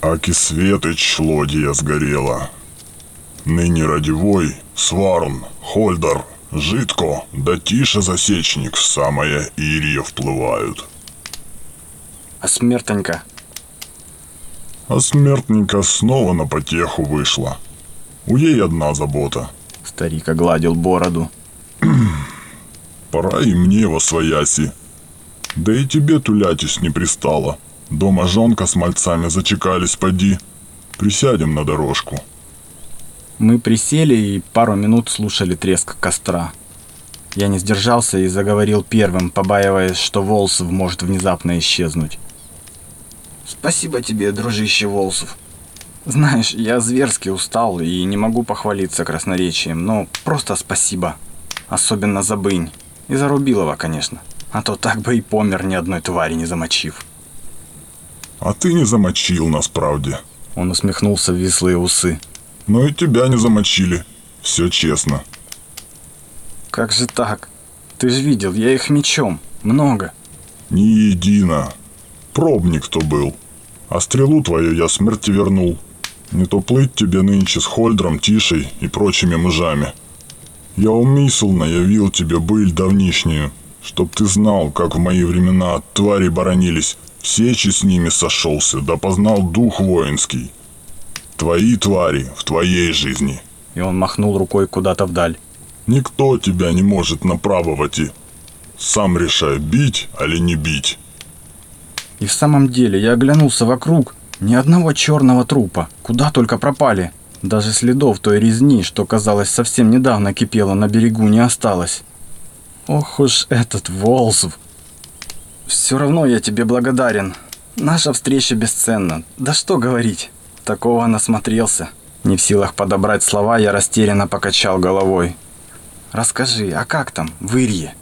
Аки светоч лодія сгорела. Ныне Радивой, Сварн, Хольдар, Житко, да Тише Засечник в самое Ирье вплывают. А смертонька? А смертненька снова на потеху вышла. У ей одна забота. Старик огладил бороду. Пора и мне во свояси. Да и тебе тулятись не пристало. Дома жонка с мальцами зачекались, поди. Присядем на дорожку. Мы присели и пару минут слушали треск костра. Я не сдержался и заговорил первым, побаиваясь, что Волсов может внезапно исчезнуть. Спасибо тебе, дружище Волсов. Знаешь, я зверски устал и не могу похвалиться красноречием, но просто спасибо. Особенно за бынь. И за Рубилова, конечно. А то так бы и помер ни одной твари не замочив. А ты не замочил нас, правде. Он усмехнулся в вислые усы. Но и тебя не замочили. Все честно. Как же так? Ты же видел, я их мечом. Много. Не едино. Пробник то был. А стрелу твою я смерти вернул. Не то плыть тебе нынче с Хольдром, Тишей и прочими мужами. Я умысл наявил тебе быль давнишнюю, чтоб ты знал, как в мои времена от твари боронились, сечи с ними сошелся, да познал дух воинский. Твои твари в твоей жизни. И он махнул рукой куда-то вдаль. Никто тебя не может направовать и сам решай, бить или не бить. И в самом деле я оглянулся вокруг. Ни одного черного трупа. Куда только пропали. Даже следов той резни, что, казалось, совсем недавно кипела на берегу, не осталось. Ох уж этот Волсов. Все равно я тебе благодарен. Наша встреча бесценна. Да что говорить. Такого насмотрелся. Не в силах подобрать слова, я растерянно покачал головой. Расскажи, а как там, в Ирье?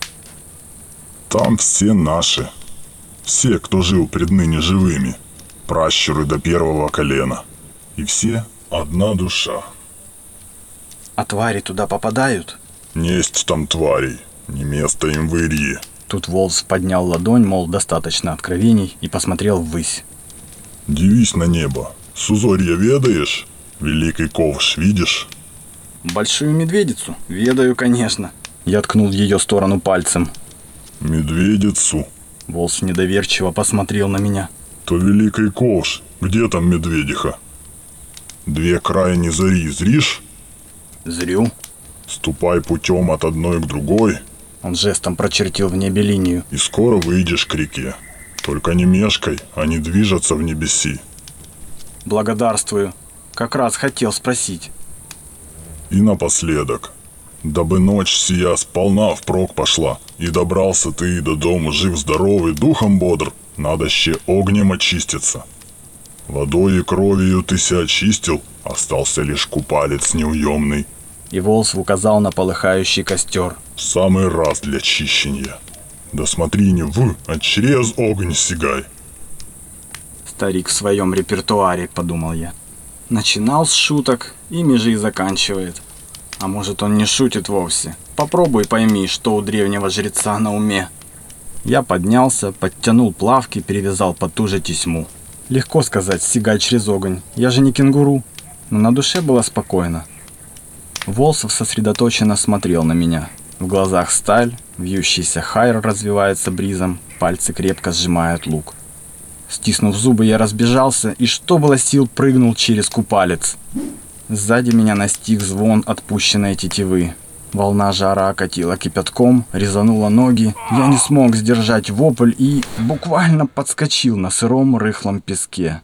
Там все наши. Все, кто жил пред ныне живыми. Пращуры до первого колена. И все одна душа. А твари туда попадают? Несть там тварей. Не место им в Ирье. Тут Волс поднял ладонь, мол, достаточно откровений, и посмотрел ввысь. Дивись на небо. Сузорье ведаешь? Великий ковш видишь? Большую медведицу? Ведаю, конечно. Я ткнул в ее сторону пальцем. Медведицу? Волс недоверчиво посмотрел на меня. То великий ковш. Где там медведиха? Две крайние зари зришь? Зрю. Ступай путем от одной к другой, Он жестом прочертил в небе линию. и скоро выйдешь к реке. Только не мешкай, они движутся в небеси. Благодарствую. Как раз хотел спросить. И напоследок, дабы ночь сия сполна впрок пошла, и добрался ты до дома жив-здоровый, духом бодр, надо ще огнем очиститься. Водой и кровью ты себя очистил, остался лишь купалец неуемный. И Волс указал на полыхающий костер. В самый раз для чищения. Да смотри не в, а через огонь сигай. Старик в своем репертуаре, подумал я. Начинал с шуток, ими же и заканчивает. А может он не шутит вовсе. Попробуй пойми, что у древнего жреца на уме. Я поднялся, подтянул плавки, перевязал потуже тесьму. Легко сказать, сигай через огонь. Я же не кенгуру. Но на душе было спокойно. Волсов сосредоточенно смотрел на меня. В глазах сталь, вьющийся хайр развивается бризом, пальцы крепко сжимают лук. Стиснув зубы, я разбежался и, что было сил, прыгнул через купалец. Сзади меня настиг звон отпущенной тетивы. Волна жара окатила кипятком, резанула ноги. Я не смог сдержать вопль и буквально подскочил на сыром рыхлом песке.